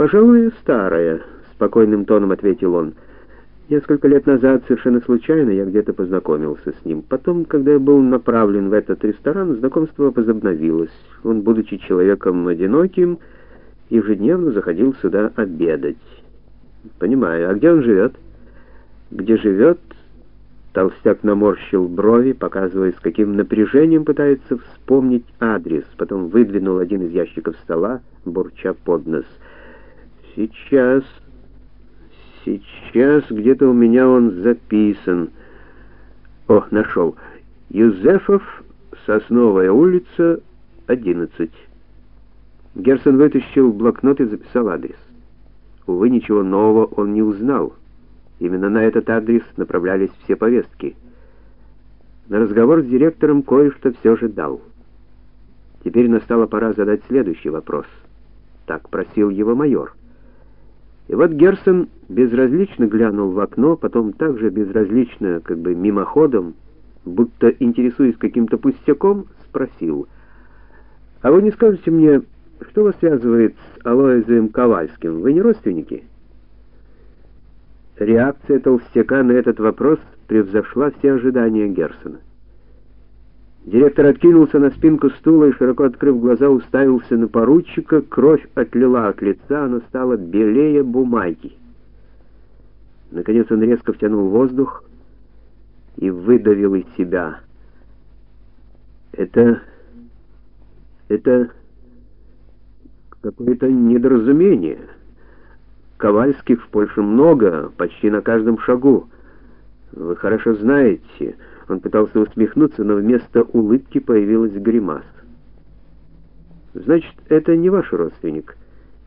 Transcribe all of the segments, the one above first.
Пожалуй, старая, спокойным тоном ответил он. Несколько лет назад совершенно случайно я где-то познакомился с ним. Потом, когда я был направлен в этот ресторан, знакомство возобновилось. Он, будучи человеком одиноким, ежедневно заходил сюда обедать. Понимаю. А где он живет? Где живет? Толстяк наморщил брови, показывая, с каким напряжением пытается вспомнить адрес. Потом выдвинул один из ящиков стола, бурча под нос. Сейчас сейчас где-то у меня он записан. О, нашел. Юзефов, Сосновая улица, 11. Герсон вытащил блокнот и записал адрес. Увы, ничего нового он не узнал. Именно на этот адрес направлялись все повестки. На разговор с директором кое-что все же дал. Теперь настала пора задать следующий вопрос. Так просил его майор. И вот Герсон безразлично глянул в окно, потом также безразлично, как бы мимоходом, будто интересуясь каким-то пустяком, спросил: "А вы не скажете мне, что вас связывает с Алоизом Ковальским? Вы не родственники?" Реакция толстяка на этот вопрос превзошла все ожидания Герсона. Директор откинулся на спинку стула и, широко открыв глаза, уставился на поручика. Кровь отлила от лица, она стала белее бумаги. Наконец он резко втянул воздух и выдавил из себя. Это... это... какое-то недоразумение. Ковальских в Польше много, почти на каждом шагу. Вы хорошо знаете... Он пытался усмехнуться, но вместо улыбки появилась гримаса. Значит, это не ваш родственник.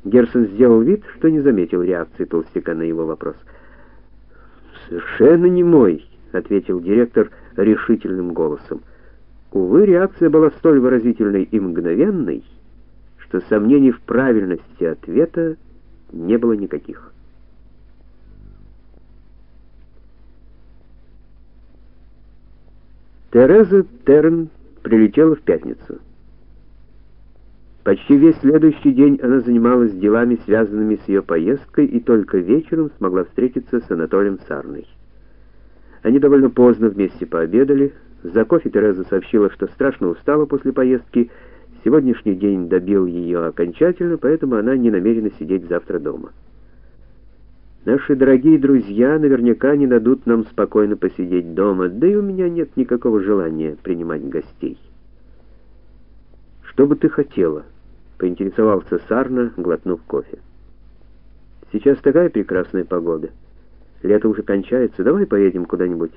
Герсон сделал вид, что не заметил реакции толстяка на его вопрос. Совершенно не мой, ответил директор решительным голосом. Увы, реакция была столь выразительной и мгновенной, что сомнений в правильности ответа не было никаких. Тереза Терн прилетела в пятницу. Почти весь следующий день она занималась делами, связанными с ее поездкой, и только вечером смогла встретиться с Анатолием Сарной. Они довольно поздно вместе пообедали. За кофе Тереза сообщила, что страшно устала после поездки. Сегодняшний день добил ее окончательно, поэтому она не намерена сидеть завтра дома. Наши дорогие друзья наверняка не дадут нам спокойно посидеть дома, да и у меня нет никакого желания принимать гостей. Что бы ты хотела? поинтересовался Сарна, глотнув кофе. Сейчас такая прекрасная погода. Лето уже кончается. Давай поедем куда-нибудь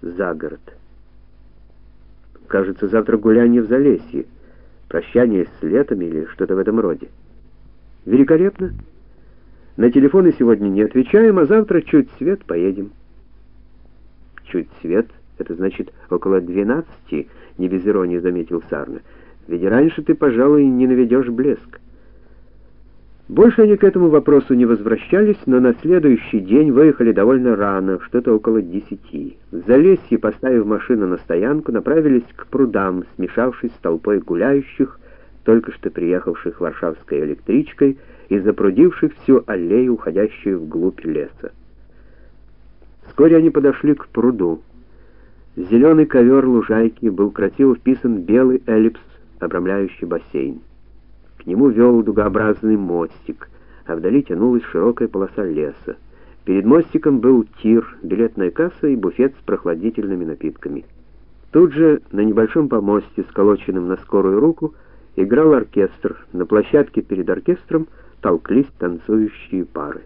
за город. Кажется, завтра гуляние в Залесье. Прощание с летом или что-то в этом роде. Великолепно. На телефоны сегодня не отвечаем, а завтра чуть свет поедем. Чуть свет это значит около двенадцати, не без иронии заметил Сарна. Ведь раньше ты, пожалуй, не наведешь блеск. Больше они к этому вопросу не возвращались, но на следующий день выехали довольно рано, что-то около десяти. В Залесье, поставив машину на стоянку, направились к прудам, смешавшись с толпой гуляющих, только что приехавших варшавской электричкой, и запрудивших всю аллею, уходящую вглубь леса. Вскоре они подошли к пруду. Зеленый ковер лужайки был красиво вписан белый эллипс, обрамляющий бассейн. К нему вел дугообразный мостик, а вдали тянулась широкая полоса леса. Перед мостиком был тир, билетная касса и буфет с прохладительными напитками. Тут же, на небольшом помосте, сколоченном на скорую руку, играл оркестр. На площадке перед оркестром толклись танцующие пары.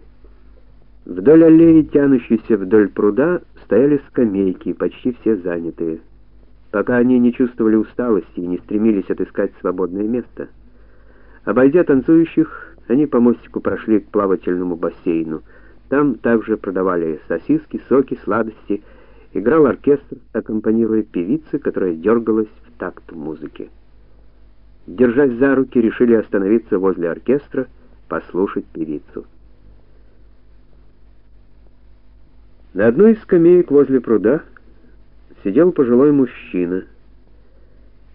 Вдоль аллеи, тянущейся вдоль пруда, стояли скамейки, почти все занятые. Пока они не чувствовали усталости и не стремились отыскать свободное место. Обойдя танцующих, они по мостику прошли к плавательному бассейну. Там также продавали сосиски, соки, сладости. Играл оркестр, аккомпанируя певице, которая дергалась в такт музыки. Держась за руки, решили остановиться возле оркестра послушать певицу. На одной из скамеек возле пруда сидел пожилой мужчина.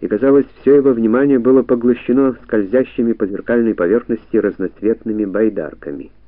и, казалось, все его внимание было поглощено скользящими по зеркальной поверхности разноцветными байдарками —